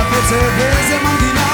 לקצב, באיזה מנגינה